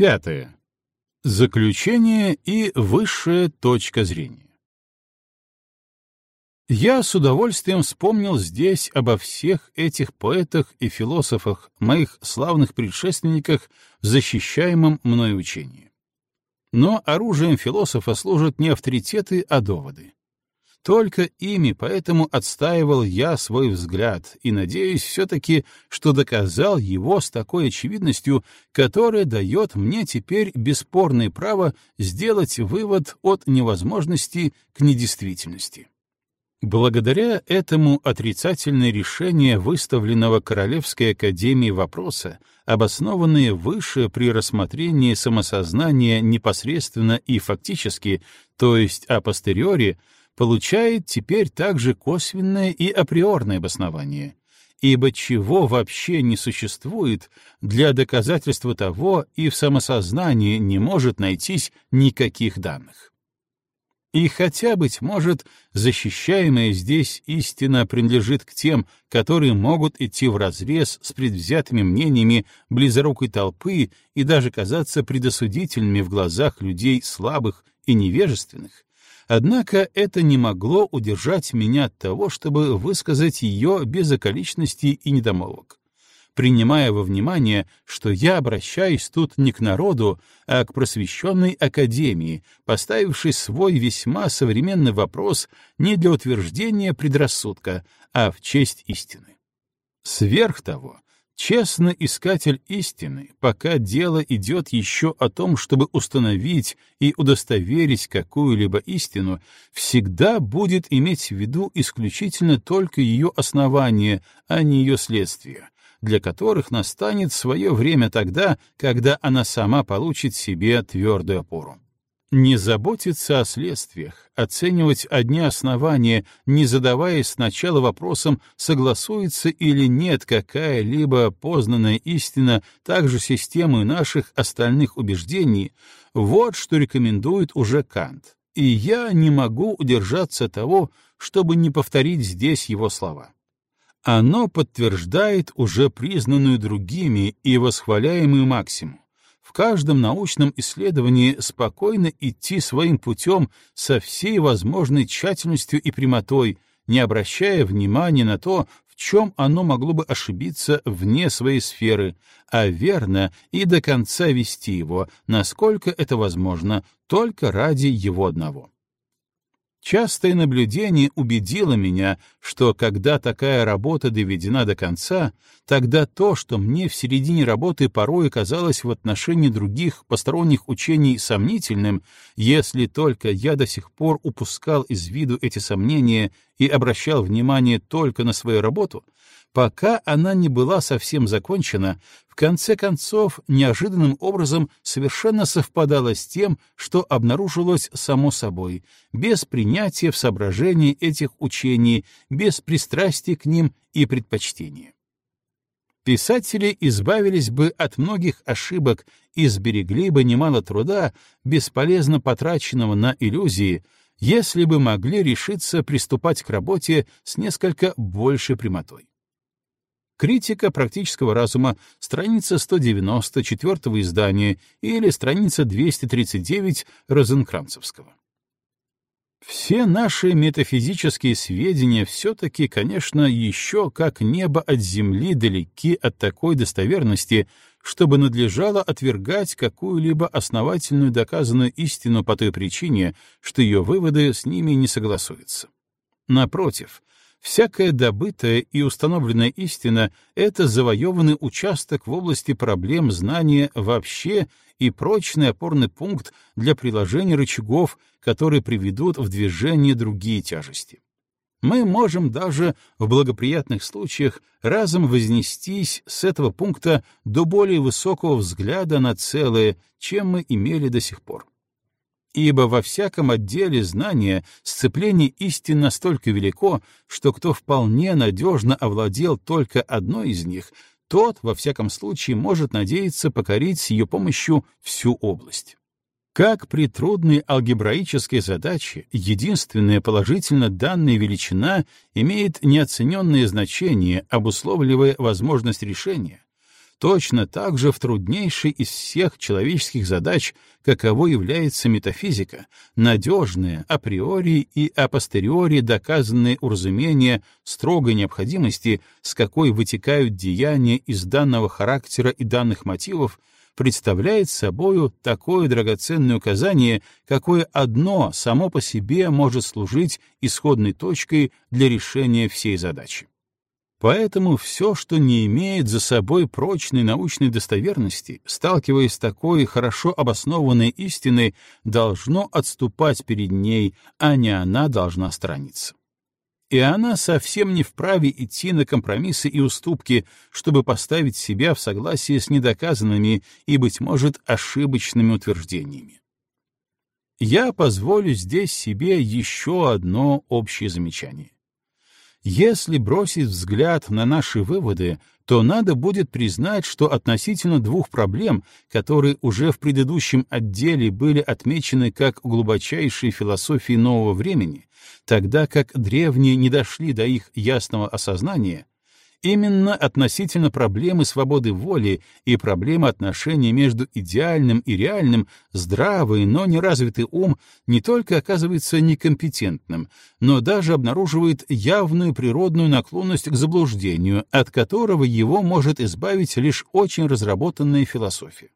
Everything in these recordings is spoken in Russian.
Пятое. Заключение и высшая точка зрения. Я с удовольствием вспомнил здесь обо всех этих поэтах и философах, моих славных предшественниках защищаемом мной учении. Но оружием философа служат не авторитеты, а доводы. Только ими поэтому отстаивал я свой взгляд и надеюсь все-таки, что доказал его с такой очевидностью, которая дает мне теперь бесспорное право сделать вывод от невозможности к недействительности. Благодаря этому отрицательное решение выставленного Королевской академией вопроса, обоснованные выше при рассмотрении самосознания непосредственно и фактически, то есть апостериори, получает теперь также косвенное и априорное обоснование, ибо чего вообще не существует, для доказательства того и в самосознании не может найтись никаких данных. И хотя, быть может, защищаемая здесь истина принадлежит к тем, которые могут идти вразрез с предвзятыми мнениями близорукой толпы и даже казаться предосудительными в глазах людей слабых и невежественных, однако это не могло удержать меня от того, чтобы высказать ее без околичностей и недомолвок принимая во внимание, что я обращаюсь тут не к народу, а к просвещенной академии, поставившей свой весьма современный вопрос не для утверждения предрассудка, а в честь истины. Сверх того, честный искатель истины, пока дело идет еще о том, чтобы установить и удостоверить какую-либо истину, всегда будет иметь в виду исключительно только ее основание, а не ее следствие, для которых настанет свое время тогда, когда она сама получит себе твердую опору. Не заботиться о следствиях, оценивать одни основания, не задаваясь сначала вопросом, согласуется или нет какая-либо познанная истина также системой наших остальных убеждений, вот что рекомендует уже Кант. И я не могу удержаться того, чтобы не повторить здесь его слова. Оно подтверждает уже признанную другими и восхваляемую максимум. В каждом научном исследовании спокойно идти своим путем со всей возможной тщательностью и прямотой, не обращая внимания на то, в чем оно могло бы ошибиться вне своей сферы, а верно и до конца вести его, насколько это возможно, только ради его одного. Частое наблюдение убедило меня, что когда такая работа доведена до конца, тогда то, что мне в середине работы порой казалось в отношении других посторонних учений сомнительным, если только я до сих пор упускал из виду эти сомнения и обращал внимание только на свою работу, пока она не была совсем закончена, в конце концов неожиданным образом совершенно совпадала с тем, что обнаружилось само собой, без принятия в соображении этих учений, без пристрастия к ним и предпочтения. Писатели избавились бы от многих ошибок и сберегли бы немало труда, бесполезно потраченного на иллюзии, если бы могли решиться приступать к работе с несколько большей прямотой. Критика практического разума, страница 194 издания или страница 239 Розенкранцевского. Все наши метафизические сведения все-таки, конечно, еще как небо от земли далеки от такой достоверности, чтобы надлежало отвергать какую-либо основательную доказанную истину по той причине, что ее выводы с ними не согласуются. Напротив, Всякая добытая и установленная истина — это завоеванный участок в области проблем знания вообще и прочный опорный пункт для приложения рычагов, которые приведут в движение другие тяжести. Мы можем даже в благоприятных случаях разом вознестись с этого пункта до более высокого взгляда на целое, чем мы имели до сих пор. Ибо во всяком отделе знания сцепление истин настолько велико, что кто вполне надежно овладел только одной из них, тот, во всяком случае, может надеяться покорить с ее помощью всю область. Как при трудной алгебраической задаче единственная положительно данная величина имеет неоцененное значение, обусловливая возможность решения, точно так же в труднейшей из всех человеческих задач, каково является метафизика, надежное, априори и апостериори доказанное уразумение строгой необходимости, с какой вытекают деяния из данного характера и данных мотивов, представляет собою такое драгоценное указание, какое одно само по себе может служить исходной точкой для решения всей задачи. Поэтому все, что не имеет за собой прочной научной достоверности, сталкиваясь с такой хорошо обоснованной истиной, должно отступать перед ней, а не она должна сторониться. И она совсем не вправе идти на компромиссы и уступки, чтобы поставить себя в согласии с недоказанными и, быть может, ошибочными утверждениями. Я позволю здесь себе еще одно общее замечание. Если бросить взгляд на наши выводы, то надо будет признать, что относительно двух проблем, которые уже в предыдущем отделе были отмечены как глубочайшие философии нового времени, тогда как древние не дошли до их ясного осознания, Именно относительно проблемы свободы воли и проблемы отношений между идеальным и реальным здравый, но неразвитый ум не только оказывается некомпетентным, но даже обнаруживает явную природную наклонность к заблуждению, от которого его может избавить лишь очень разработанная философия.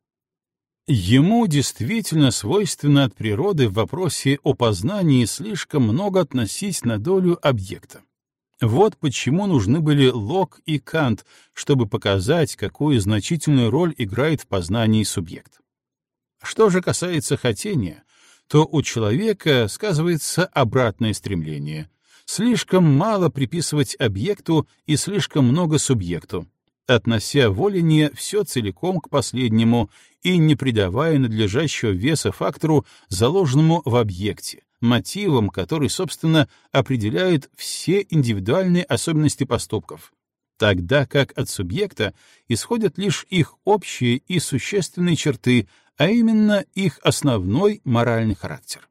Ему действительно свойственно от природы в вопросе о познании слишком много относить на долю объекта. Вот почему нужны были Лок и Кант, чтобы показать, какую значительную роль играет в познании субъект. Что же касается хотения, то у человека сказывается обратное стремление. Слишком мало приписывать объекту и слишком много субъекту, относя воление все целиком к последнему и не придавая надлежащего веса фактору, заложенному в объекте, мотивом, который, собственно, определяет все индивидуальные особенности поступков, тогда как от субъекта исходят лишь их общие и существенные черты, а именно их основной моральный характер.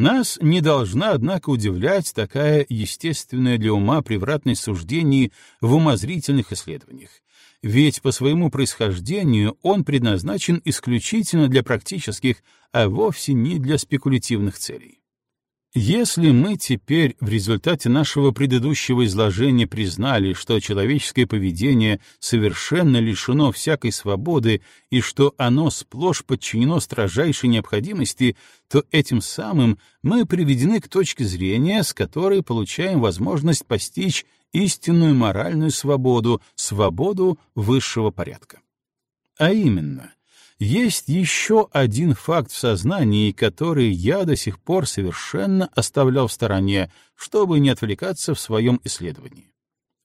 Нас не должна, однако, удивлять такая естественная для ума превратность суждений в умозрительных исследованиях, ведь по своему происхождению он предназначен исключительно для практических, а вовсе не для спекулятивных целей. Если мы теперь в результате нашего предыдущего изложения признали, что человеческое поведение совершенно лишено всякой свободы и что оно сплошь подчинено строжайшей необходимости, то этим самым мы приведены к точке зрения, с которой получаем возможность постичь истинную моральную свободу, свободу высшего порядка. А именно, есть еще один факт в сознании, который я до сих пор совершенно оставлял в стороне, чтобы не отвлекаться в своем исследовании.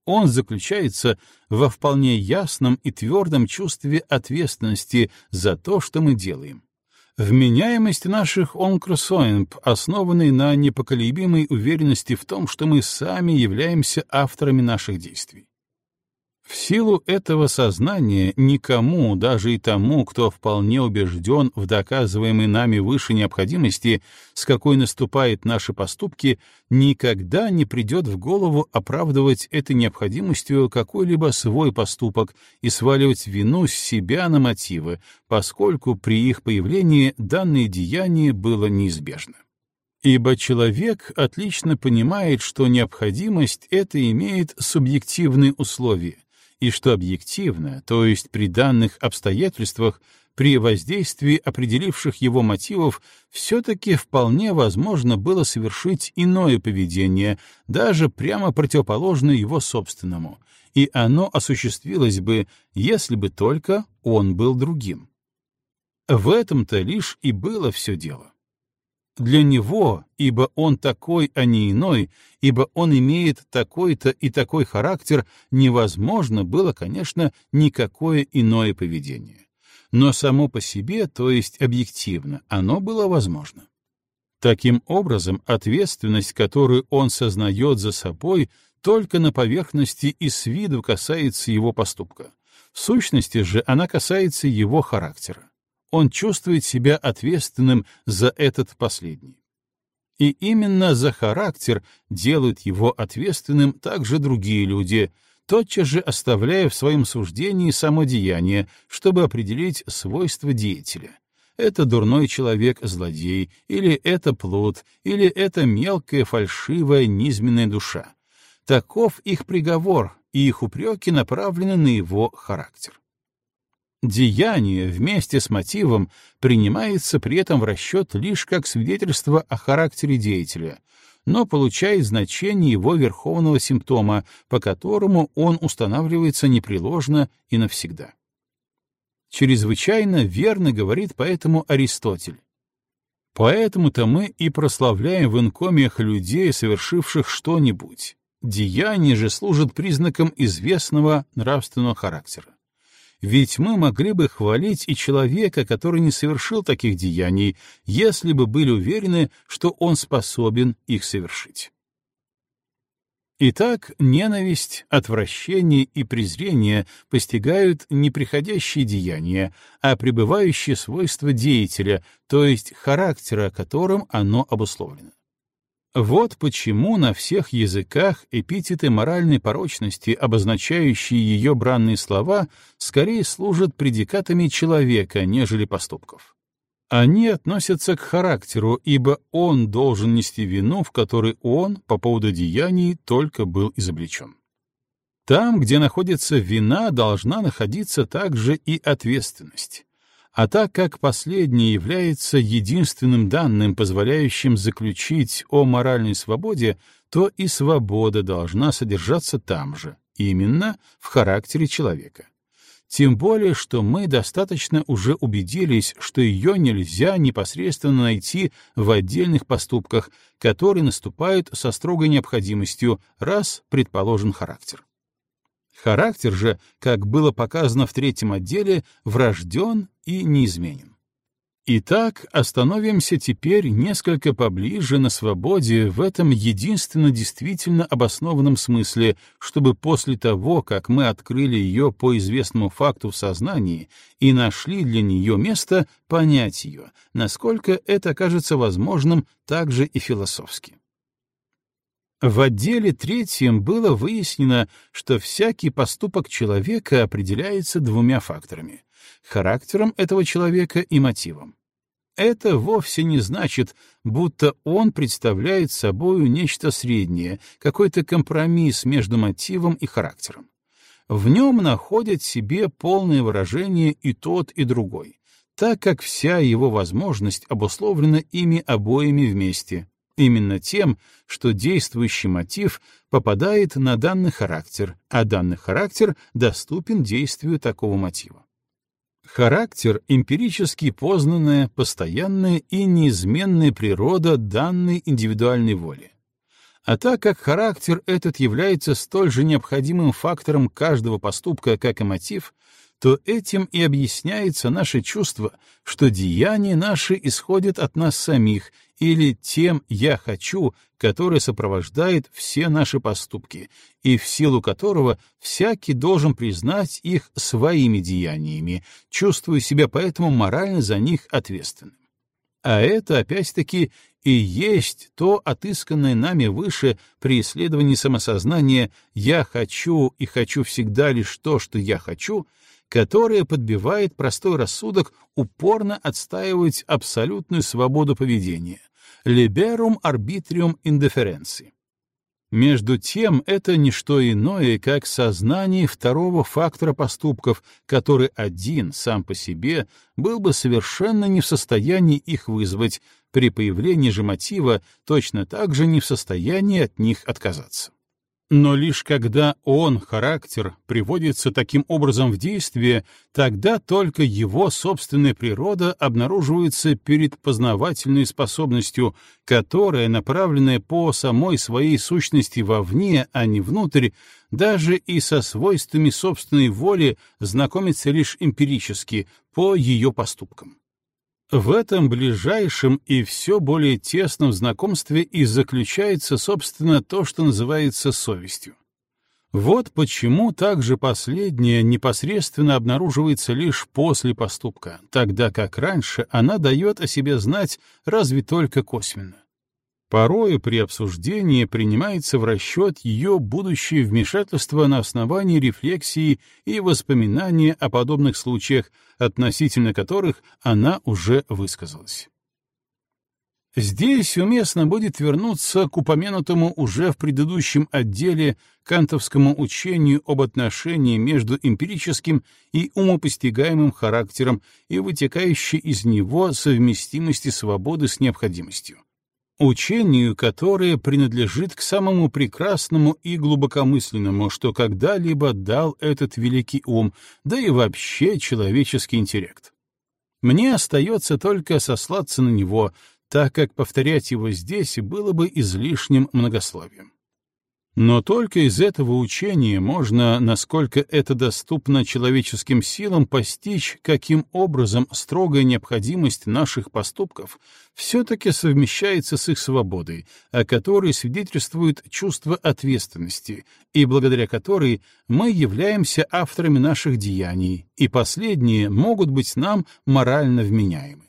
Он заключается во вполне ясном и твердом чувстве ответственности за то, что мы делаем, Вменяемость наших онкросоинп, основанной на непоколебимой уверенности в том, что мы сами являемся авторами наших действий. В силу этого сознания никому, даже и тому, кто вполне убежден в доказываемой нами выше необходимости, с какой наступают наши поступки, никогда не придет в голову оправдывать этой необходимостью какой-либо свой поступок и сваливать вину с себя на мотивы, поскольку при их появлении данное деяние было неизбежно. Ибо человек отлично понимает, что необходимость это имеет субъективные условия, и что объективно, то есть при данных обстоятельствах, при воздействии определивших его мотивов, все-таки вполне возможно было совершить иное поведение, даже прямо противоположное его собственному, и оно осуществилось бы, если бы только он был другим. В этом-то лишь и было все дело. Для него, ибо он такой, а не иной, ибо он имеет такой-то и такой характер, невозможно было, конечно, никакое иное поведение. Но само по себе, то есть объективно, оно было возможно. Таким образом, ответственность, которую он сознает за собой, только на поверхности и с виду касается его поступка. В сущности же она касается его характера он чувствует себя ответственным за этот последний. И именно за характер делают его ответственным также другие люди, тотчас же оставляя в своем суждении само деяние, чтобы определить свойства деятеля. Это дурной человек, злодей, или это плод, или это мелкая, фальшивая, низменная душа. Таков их приговор, и их упреки направлены на его характер. Деяние вместе с мотивом принимается при этом в расчет лишь как свидетельство о характере деятеля, но получает значение его верховного симптома, по которому он устанавливается непреложно и навсегда. Чрезвычайно верно говорит поэтому Аристотель. Поэтому-то мы и прославляем в инкомиях людей, совершивших что-нибудь. Деяние же служит признаком известного нравственного характера. Ведь мы могли бы хвалить и человека, который не совершил таких деяний, если бы были уверены, что он способен их совершить. Итак, ненависть, отвращение и презрение постигают не приходящие деяния, а пребывающие свойства деятеля, то есть характера, которым оно обусловлено. Вот почему на всех языках эпитеты моральной порочности, обозначающие ее бранные слова, скорее служат предикатами человека, нежели поступков. Они относятся к характеру, ибо он должен нести вину, в которой он, по поводу деяний, только был изобличен. Там, где находится вина, должна находиться также и ответственность. А так как последнее является единственным данным, позволяющим заключить о моральной свободе, то и свобода должна содержаться там же, именно в характере человека. Тем более, что мы достаточно уже убедились, что ее нельзя непосредственно найти в отдельных поступках, которые наступают со строгой необходимостью, раз предположен характер. Характер же, как было показано в третьем отделе, врожден и неизменен. Итак, остановимся теперь несколько поближе на свободе в этом единственно действительно обоснованном смысле, чтобы после того, как мы открыли ее по известному факту в сознании и нашли для нее место, понять ее, насколько это кажется возможным также и философски. В отделе третьем было выяснено, что всякий поступок человека определяется двумя факторами — характером этого человека и мотивом. Это вовсе не значит, будто он представляет собою нечто среднее, какой-то компромисс между мотивом и характером. В нем находят себе полное выражение и тот, и другой, так как вся его возможность обусловлена ими обоими вместе, Именно тем, что действующий мотив попадает на данный характер, а данный характер доступен действию такого мотива. Характер — эмпирически познанная, постоянная и неизменная природа данной индивидуальной воли. А так как характер этот является столь же необходимым фактором каждого поступка, как и мотив, то этим и объясняется наше чувство, что деяния наши исходят от нас самих или тем «я хочу», которое сопровождает все наши поступки, и в силу которого всякий должен признать их своими деяниями, чувствуя себя поэтому морально за них ответственным. А это, опять-таки, и есть то отысканное нами выше при исследовании самосознания «я хочу и хочу всегда лишь то, что я хочу», которое подбивает простой рассудок упорно отстаивать абсолютную свободу поведения, liberum arbitrium indifferenции. Между тем, это не что иное, как сознание второго фактора поступков, который один, сам по себе, был бы совершенно не в состоянии их вызвать, при появлении же мотива точно так же не в состоянии от них отказаться. Но лишь когда он, характер, приводится таким образом в действие, тогда только его собственная природа обнаруживается перед познавательной способностью, которая, направленная по самой своей сущности вовне, а не внутрь, даже и со свойствами собственной воли знакомится лишь эмпирически, по ее поступкам. В этом ближайшем и все более тесном знакомстве и заключается, собственно, то, что называется совестью. Вот почему также последняя непосредственно обнаруживается лишь после поступка, тогда как раньше она дает о себе знать разве только косвенно. Порою при обсуждении принимается в расчет ее будущее вмешательство на основании рефлексии и воспоминания о подобных случаях, относительно которых она уже высказалась. Здесь уместно будет вернуться к упомянутому уже в предыдущем отделе кантовскому учению об отношении между эмпирическим и умопостигаемым характером и вытекающей из него совместимости свободы с необходимостью. Учению, которое принадлежит к самому прекрасному и глубокомысленному, что когда-либо дал этот великий ум, да и вообще человеческий интеллект. Мне остается только сослаться на него — так как повторять его здесь было бы излишним многословием. Но только из этого учения можно, насколько это доступно человеческим силам, постичь, каким образом строгая необходимость наших поступков все-таки совмещается с их свободой, о которой свидетельствует чувство ответственности, и благодаря которой мы являемся авторами наших деяний, и последние могут быть нам морально вменяемы.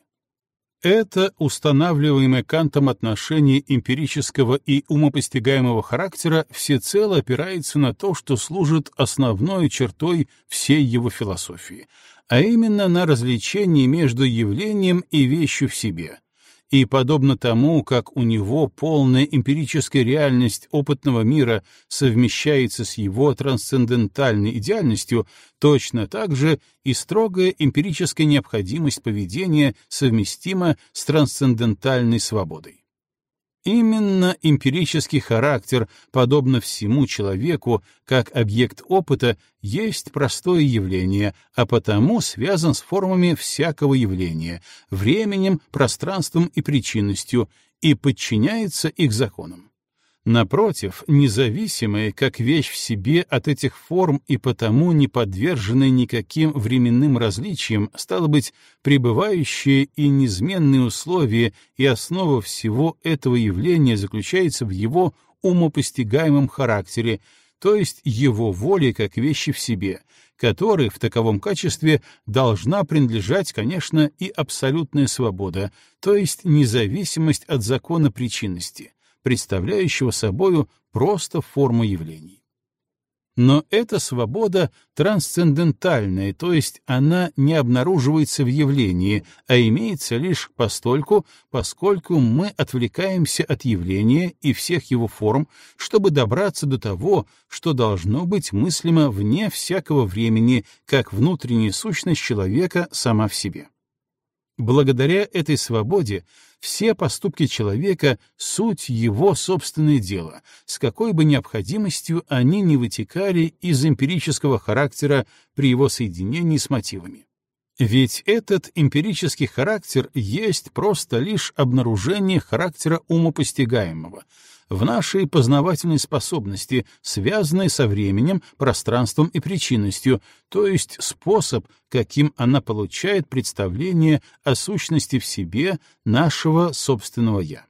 Это устанавливаемое Кантом отношение эмпирического и умопостигаемого характера всецело опирается на то, что служит основной чертой всей его философии, а именно на развлечении между явлением и вещью в себе, и подобно тому, как у него полная эмпирическая реальность опытного мира совмещается с его трансцендентальной идеальностью, точно так же и строгая эмпирическая необходимость поведения совместима с трансцендентальной свободой. Именно эмпирический характер, подобно всему человеку, как объект опыта, есть простое явление, а потому связан с формами всякого явления, временем, пространством и причинностью, и подчиняется их законам. Напротив, независимые, как вещь в себе от этих форм и потому не подверженные никаким временным различиям, стало быть, пребывающие и неизменные условия и основа всего этого явления заключается в его умопостигаемом характере, то есть его воле как вещи в себе, которой в таковом качестве должна принадлежать, конечно, и абсолютная свобода, то есть независимость от закона причинности, представляющего собою просто форму явлений. Но эта свобода трансцендентальная, то есть она не обнаруживается в явлении, а имеется лишь постольку, поскольку мы отвлекаемся от явления и всех его форм, чтобы добраться до того, что должно быть мыслимо вне всякого времени, как внутренняя сущность человека сама в себе. Благодаря этой свободе все поступки человека — суть его собственное дело, с какой бы необходимостью они не вытекали из эмпирического характера при его соединении с мотивами. Ведь этот эмпирический характер есть просто лишь обнаружение характера умопостигаемого — в нашей познавательной способности, связанной со временем, пространством и причинностью, то есть способ, каким она получает представление о сущности в себе нашего собственного «я».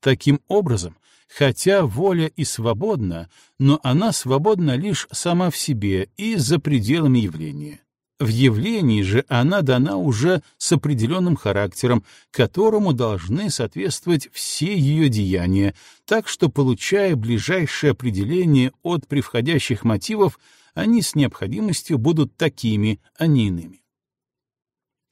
Таким образом, хотя воля и свободна, но она свободна лишь сама в себе и за пределами явления. В явлении же она дана уже с определенным характером, которому должны соответствовать все ее деяния, так что, получая ближайшее определение от превходящих мотивов, они с необходимостью будут такими, а не иными.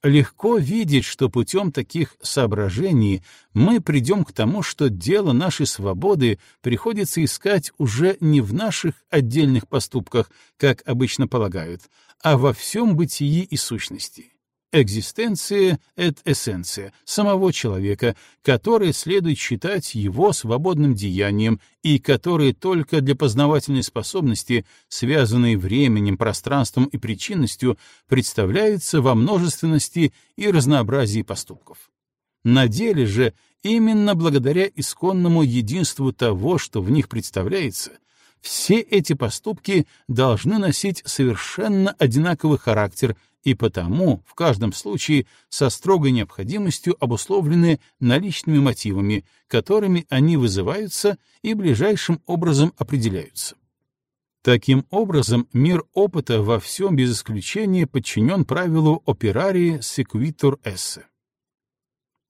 Легко видеть, что путем таких соображений мы придем к тому, что дело нашей свободы приходится искать уже не в наших отдельных поступках, как обычно полагают, а во всем бытии и сущности экзистенция et эссенция самого человека, который следует считать его свободным деянием и который только для познавательной способности, связанной временем, пространством и причинностью, представляется во множественности и разнообразии поступков. На деле же именно благодаря исконному единству того, что в них представляется, все эти поступки должны носить совершенно одинаковый характер и потому в каждом случае со строгой необходимостью обусловлены наличными мотивами, которыми они вызываются и ближайшим образом определяются. Таким образом, мир опыта во всем без исключения подчинен правилу operari sequitur esse.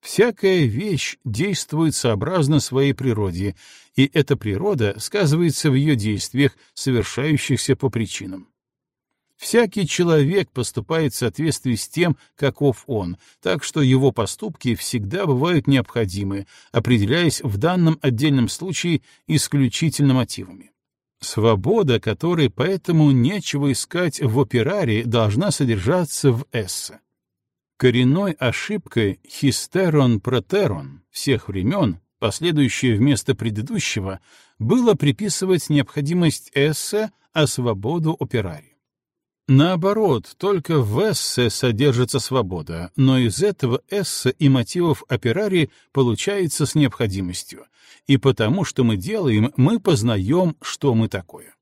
Всякая вещь действует сообразно своей природе, и эта природа сказывается в ее действиях, совершающихся по причинам. Всякий человек поступает в соответствии с тем, каков он, так что его поступки всегда бывают необходимы, определяясь в данном отдельном случае исключительно мотивами. Свобода, которой поэтому нечего искать в операре, должна содержаться в эссе. Коренной ошибкой хистерон-протерон всех времен, последующее вместо предыдущего, было приписывать необходимость эссе, а свободу операри. Наоборот, только в эссе содержится свобода, но из этого эссе и мотивов операри получается с необходимостью, и потому что мы делаем, мы познаем, что мы такое.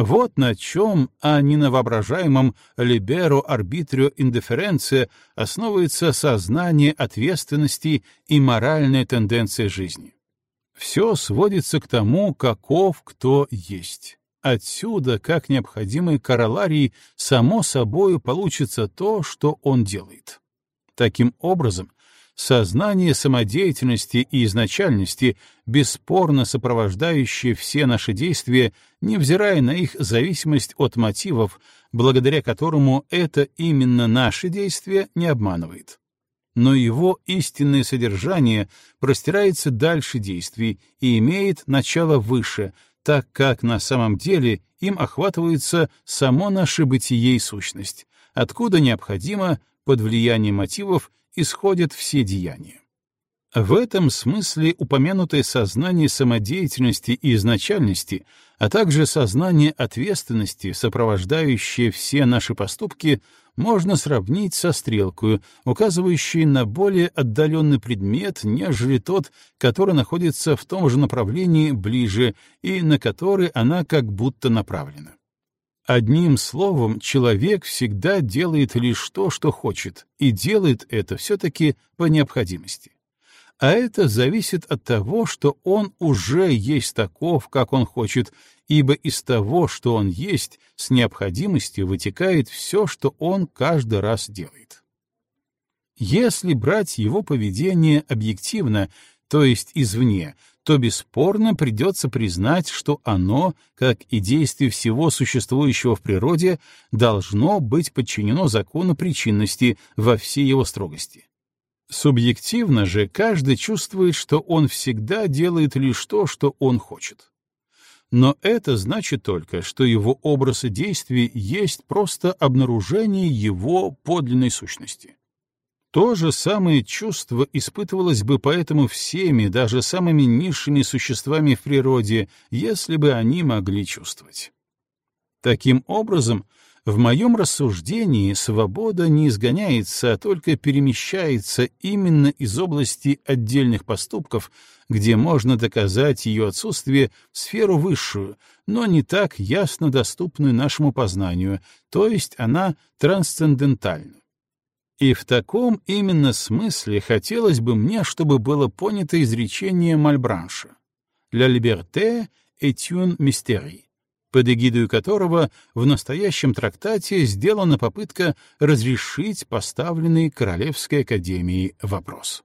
Вот на чем, а не на воображаемом «либеро арбитрио индифференция» основывается сознание ответственности и моральная тенденция жизни. Все сводится к тому, каков кто есть. Отсюда, как необходимый короларий, само собою получится то, что он делает. Таким образом, Сознание самодеятельности и изначальности, бесспорно сопровождающее все наши действия, невзирая на их зависимость от мотивов, благодаря которому это именно наши действия не обманывает. Но его истинное содержание простирается дальше действий и имеет начало выше, так как на самом деле им охватывается само наше бытие и сущность, откуда необходимо, под влиянием мотивов, исходят все деяния. В этом смысле упомянутое сознание самодеятельности и изначальности, а также сознание ответственности, сопровождающее все наши поступки, можно сравнить со стрелкой, указывающей на более отдаленный предмет, нежели тот, который находится в том же направлении ближе и на который она как будто направлена. Одним словом, человек всегда делает лишь то, что хочет, и делает это все-таки по необходимости. А это зависит от того, что он уже есть таков, как он хочет, ибо из того, что он есть, с необходимостью вытекает все, что он каждый раз делает. Если брать его поведение объективно, то есть извне, то бесспорно придется признать, что оно, как и действие всего существующего в природе, должно быть подчинено закону причинности во всей его строгости. Субъективно же каждый чувствует, что он всегда делает лишь то, что он хочет. Но это значит только, что его образ действий есть просто обнаружение его подлинной сущности. То же самое чувство испытывалось бы поэтому всеми, даже самыми низшими существами в природе, если бы они могли чувствовать. Таким образом, в моем рассуждении свобода не изгоняется, а только перемещается именно из области отдельных поступков, где можно доказать ее отсутствие, в сферу высшую, но не так ясно доступную нашему познанию, то есть она трансцендентальна. И в таком именно смысле хотелось бы мне, чтобы было понято изречение Мальбранша «La liberté est une mystère», под эгидой которого в настоящем трактате сделана попытка разрешить поставленный Королевской академией вопрос.